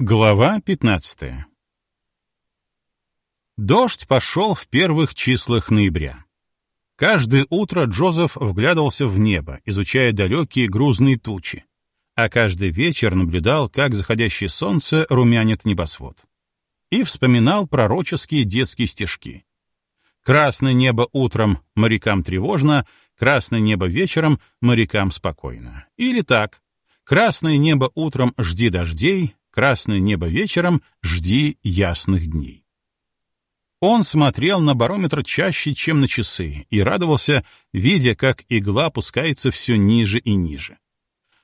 Глава 15 Дождь пошел в первых числах ноября. Каждое утро Джозеф вглядывался в небо, изучая далекие грузные тучи, а каждый вечер наблюдал, как заходящее солнце румянит небосвод. И вспоминал пророческие детские стишки. «Красное небо утром морякам тревожно, красное небо вечером морякам спокойно». Или так. «Красное небо утром жди дождей, красное небо вечером, жди ясных дней. Он смотрел на барометр чаще, чем на часы, и радовался, видя, как игла опускается все ниже и ниже.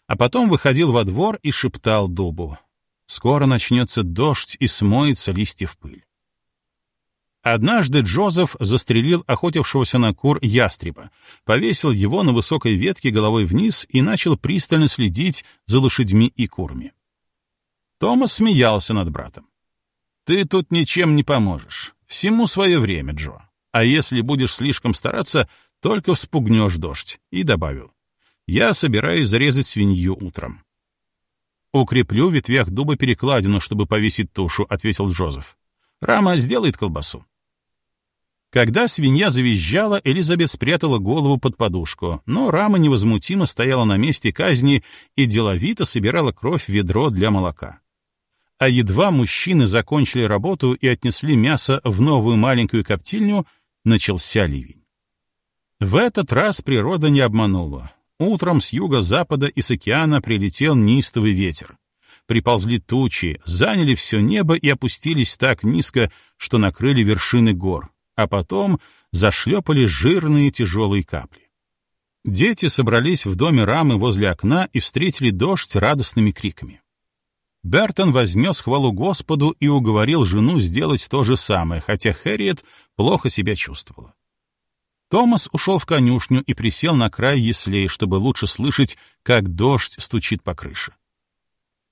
А потом выходил во двор и шептал дубу. Скоро начнется дождь и смоется листья в пыль. Однажды Джозеф застрелил охотившегося на кур ястреба, повесил его на высокой ветке головой вниз и начал пристально следить за лошадьми и курами. Томас смеялся над братом. «Ты тут ничем не поможешь. Всему свое время, Джо. А если будешь слишком стараться, только вспугнешь дождь». И добавил. «Я собираюсь зарезать свинью утром». «Укреплю в ветвях дуба перекладину, чтобы повесить тушу», — ответил Джозеф. «Рама сделает колбасу». Когда свинья завизжала, Элизабет спрятала голову под подушку, но Рама невозмутимо стояла на месте казни и деловито собирала кровь в ведро для молока а едва мужчины закончили работу и отнесли мясо в новую маленькую коптильню, начался ливень. В этот раз природа не обманула. Утром с юго-запада и с океана прилетел неистовый ветер. Приползли тучи, заняли все небо и опустились так низко, что накрыли вершины гор, а потом зашлепали жирные тяжелые капли. Дети собрались в доме рамы возле окна и встретили дождь радостными криками. Бертон вознес хвалу Господу и уговорил жену сделать то же самое, хотя Хэрриет плохо себя чувствовала. Томас ушел в конюшню и присел на край яслей, чтобы лучше слышать, как дождь стучит по крыше.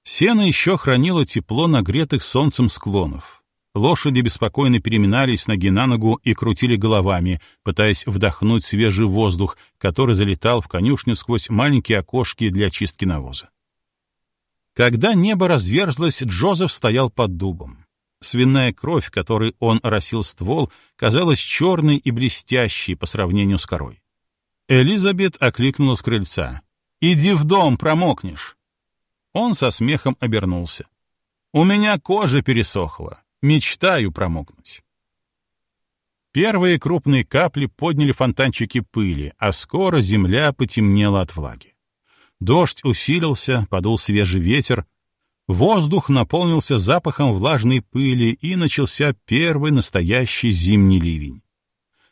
Сено еще хранило тепло нагретых солнцем склонов. Лошади беспокойно переминались ноги на ногу и крутили головами, пытаясь вдохнуть свежий воздух, который залетал в конюшню сквозь маленькие окошки для очистки навоза. Когда небо разверзлось, Джозеф стоял под дубом. Свиная кровь, которой он оросил ствол, казалась черной и блестящей по сравнению с корой. Элизабет окликнула с крыльца. «Иди в дом, промокнешь!» Он со смехом обернулся. «У меня кожа пересохла. Мечтаю промокнуть». Первые крупные капли подняли фонтанчики пыли, а скоро земля потемнела от влаги. Дождь усилился, подул свежий ветер. Воздух наполнился запахом влажной пыли, и начался первый настоящий зимний ливень.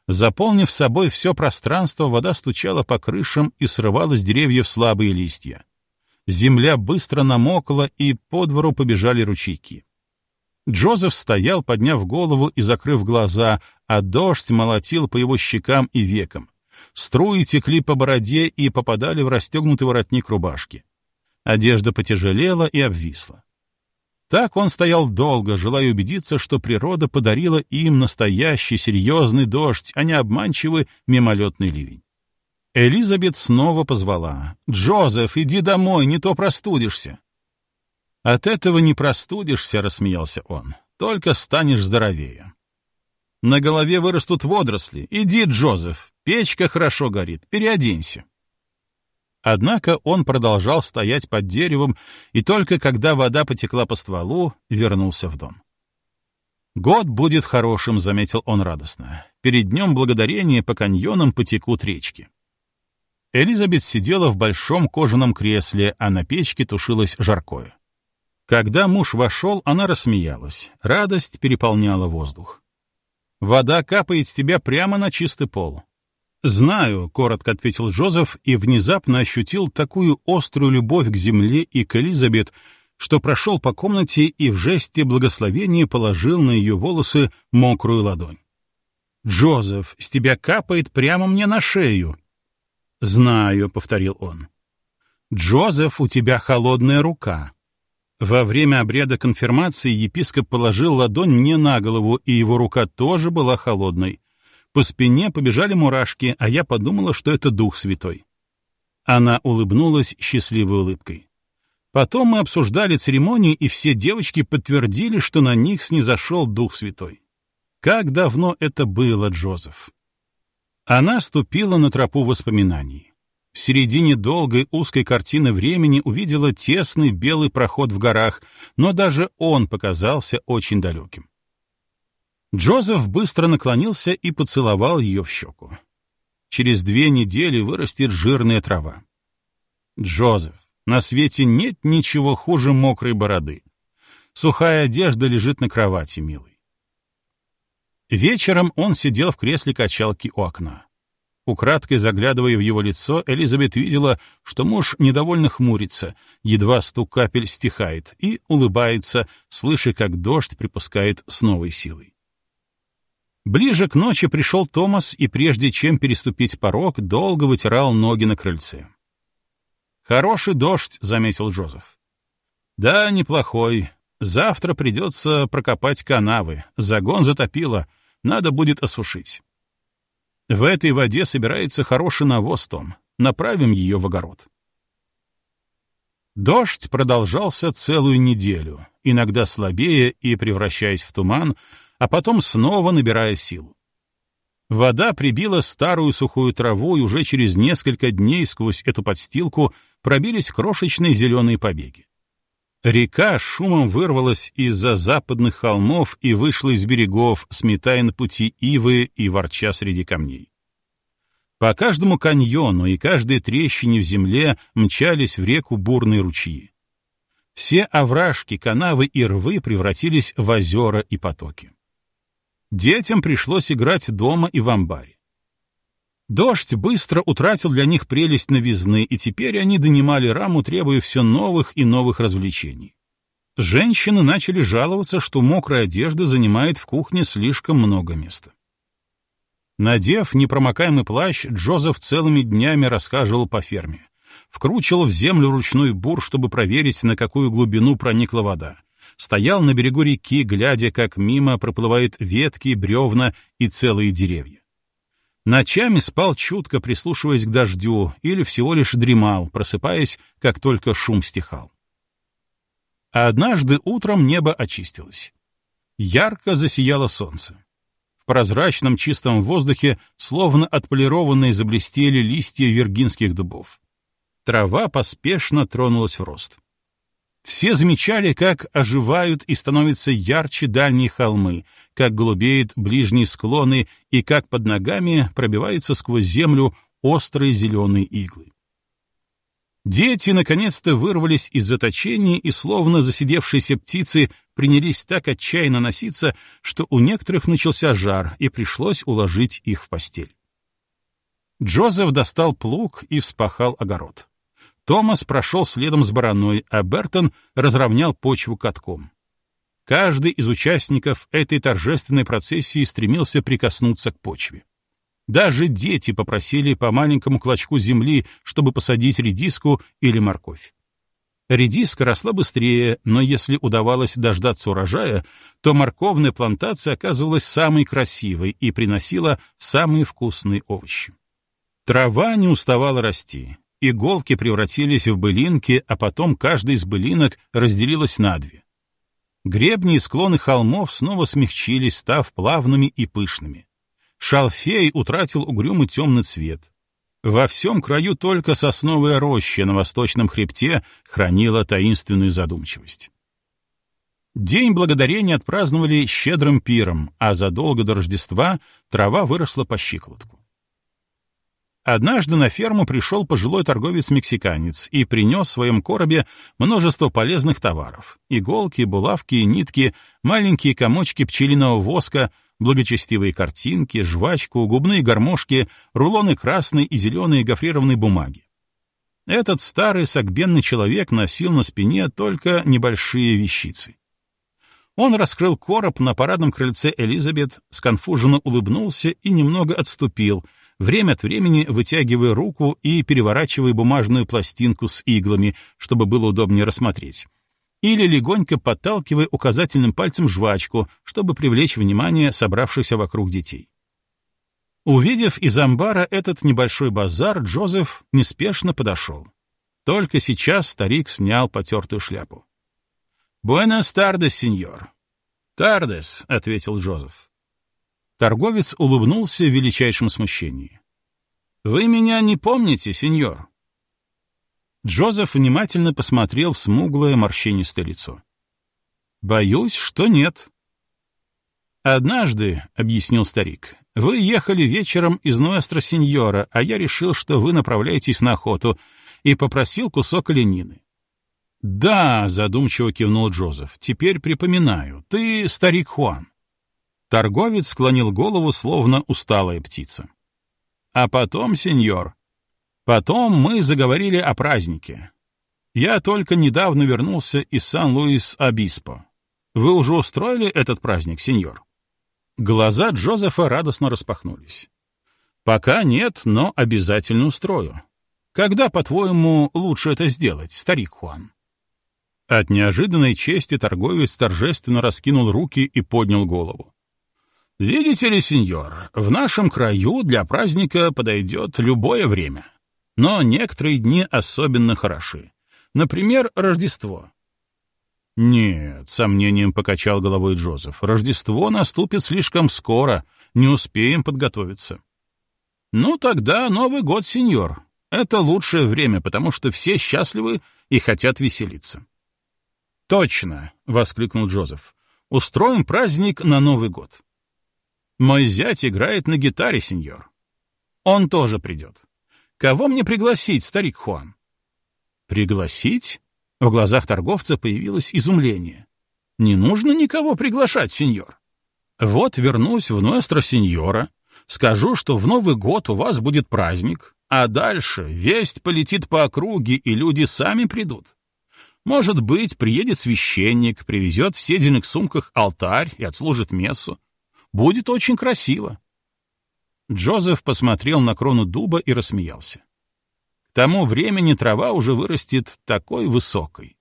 Заполнив собой все пространство, вода стучала по крышам и срывала с деревьев слабые листья. Земля быстро намокла, и по двору побежали ручейки. Джозеф стоял, подняв голову и закрыв глаза, а дождь молотил по его щекам и векам. Струи текли по бороде и попадали в расстегнутый воротник рубашки. Одежда потяжелела и обвисла. Так он стоял долго, желая убедиться, что природа подарила им настоящий серьезный дождь, а не обманчивый мимолетный ливень. Элизабет снова позвала. «Джозеф, иди домой, не то простудишься». «От этого не простудишься», — рассмеялся он, — «только станешь здоровее». «На голове вырастут водоросли. Иди, Джозеф, Печка хорошо горит, переоденься. Однако он продолжал стоять под деревом, и только когда вода потекла по стволу, вернулся в дом. «Год будет хорошим», — заметил он радостно. «Перед днем благодарения по каньонам потекут речки». Элизабет сидела в большом кожаном кресле, а на печке тушилось жаркое. Когда муж вошел, она рассмеялась. Радость переполняла воздух. «Вода капает с тебя прямо на чистый пол. «Знаю», — коротко ответил Джозеф и внезапно ощутил такую острую любовь к земле и к Элизабет, что прошел по комнате и в жесте благословения положил на ее волосы мокрую ладонь. «Джозеф, с тебя капает прямо мне на шею». «Знаю», — повторил он. «Джозеф, у тебя холодная рука». Во время обряда конфирмации епископ положил ладонь мне на голову, и его рука тоже была холодной. По спине побежали мурашки, а я подумала, что это Дух Святой. Она улыбнулась счастливой улыбкой. Потом мы обсуждали церемонию, и все девочки подтвердили, что на них снизошел Дух Святой. Как давно это было, Джозеф? Она ступила на тропу воспоминаний. В середине долгой узкой картины времени увидела тесный белый проход в горах, но даже он показался очень далеким. Джозеф быстро наклонился и поцеловал ее в щеку. Через две недели вырастет жирная трава. Джозеф, на свете нет ничего хуже мокрой бороды. Сухая одежда лежит на кровати, милый. Вечером он сидел в кресле качалки у окна. Украдкой заглядывая в его лицо, Элизабет видела, что муж недовольно хмурится, едва стук капель стихает, и улыбается, слыша, как дождь припускает с новой силой. Ближе к ночи пришел Томас и, прежде чем переступить порог, долго вытирал ноги на крыльце. «Хороший дождь», — заметил Джозеф. «Да, неплохой. Завтра придется прокопать канавы. Загон затопило. Надо будет осушить». В этой воде собирается хороший навоз, Том. Направим ее в огород. Дождь продолжался целую неделю, иногда слабее и превращаясь в туман, а потом снова набирая силу. Вода прибила старую сухую траву, и уже через несколько дней сквозь эту подстилку пробились крошечные зеленые побеги. Река шумом вырвалась из-за западных холмов и вышла из берегов, сметая на пути ивы и ворча среди камней. По каждому каньону и каждой трещине в земле мчались в реку бурные ручьи. Все овражки, канавы и рвы превратились в озера и потоки. Детям пришлось играть дома и в амбаре. Дождь быстро утратил для них прелесть новизны, и теперь они донимали раму, требуя все новых и новых развлечений. Женщины начали жаловаться, что мокрая одежда занимает в кухне слишком много места. Надев непромокаемый плащ, Джозеф целыми днями расхаживал по ферме. Вкручивал в землю ручной бур, чтобы проверить, на какую глубину проникла вода. Стоял на берегу реки, глядя, как мимо проплывают ветки, бревна и целые деревья. Ночами спал чутко, прислушиваясь к дождю, или всего лишь дремал, просыпаясь, как только шум стихал. А однажды утром небо очистилось. Ярко засияло солнце. В прозрачном чистом воздухе словно отполированные заблестели листья виргинских дубов. Трава поспешно тронулась в рост. Все замечали, как оживают и становятся ярче дальние холмы, как голубеют ближние склоны и как под ногами пробиваются сквозь землю острые зеленые иглы. Дети наконец-то вырвались из заточения и, словно засидевшиеся птицы, принялись так отчаянно носиться, что у некоторых начался жар, и пришлось уложить их в постель. Джозеф достал плуг и вспахал огород. Томас прошел следом с бараной, а Бертон разровнял почву катком. Каждый из участников этой торжественной процессии стремился прикоснуться к почве. Даже дети попросили по маленькому клочку земли, чтобы посадить редиску или морковь. Редиска росла быстрее, но если удавалось дождаться урожая, то морковная плантация оказывалась самой красивой и приносила самые вкусные овощи. Трава не уставала расти. Иголки превратились в былинки, а потом каждая из былинок разделилась на две. Гребни и склоны холмов снова смягчились, став плавными и пышными. Шалфей утратил угрюмый темный цвет. Во всем краю только сосновая роща на восточном хребте хранила таинственную задумчивость. День благодарения отпраздновали щедрым пиром, а задолго до Рождества трава выросла по щиколотку. Однажды на ферму пришел пожилой торговец-мексиканец и принес в своем коробе множество полезных товаров — иголки, булавки, нитки, маленькие комочки пчелиного воска, благочестивые картинки, жвачку, губные гармошки, рулоны красной и зеленой гофрированной бумаги. Этот старый согбенный человек носил на спине только небольшие вещицы. Он раскрыл короб на парадном крыльце Элизабет, сконфуженно улыбнулся и немного отступил — время от времени вытягивая руку и переворачивая бумажную пластинку с иглами, чтобы было удобнее рассмотреть. Или легонько подталкивая указательным пальцем жвачку, чтобы привлечь внимание собравшихся вокруг детей. Увидев из амбара этот небольшой базар, Джозеф неспешно подошел. Только сейчас старик снял потертую шляпу. «Буэнос тардес, сеньор». «Тардес», — ответил Джозеф. Торговец улыбнулся в величайшем смущении. «Вы меня не помните, сеньор?» Джозеф внимательно посмотрел в смуглое морщинистое лицо. «Боюсь, что нет». «Однажды», — объяснил старик, — «вы ехали вечером из Нуэстро Синьора, а я решил, что вы направляетесь на охоту, и попросил кусок оленины. «Да», — задумчиво кивнул Джозеф, — «теперь припоминаю. Ты старик Хуан». Торговец склонил голову, словно усталая птица. «А потом, сеньор, потом мы заговорили о празднике. Я только недавно вернулся из Сан-Луис-Обиспо. Вы уже устроили этот праздник, сеньор?» Глаза Джозефа радостно распахнулись. «Пока нет, но обязательно устрою. Когда, по-твоему, лучше это сделать, старик Хуан?» От неожиданной чести торговец торжественно раскинул руки и поднял голову. «Видите ли, сеньор, в нашем краю для праздника подойдет любое время. Но некоторые дни особенно хороши. Например, Рождество». «Нет», — сомнением покачал головой Джозеф, — «Рождество наступит слишком скоро, не успеем подготовиться». «Ну, тогда Новый год, сеньор. Это лучшее время, потому что все счастливы и хотят веселиться». «Точно!» — воскликнул Джозеф. «Устроим праздник на Новый год». «Мой зять играет на гитаре, сеньор. Он тоже придет. Кого мне пригласить, старик Хуан?» «Пригласить?» В глазах торговца появилось изумление. «Не нужно никого приглашать, сеньор. Вот вернусь в Ностро Сеньора, скажу, что в Новый год у вас будет праздник, а дальше весть полетит по округе, и люди сами придут. Может быть, приедет священник, привезет в седельных сумках алтарь и отслужит мессу. Будет очень красиво. Джозеф посмотрел на крону дуба и рассмеялся. К тому времени трава уже вырастет такой высокой.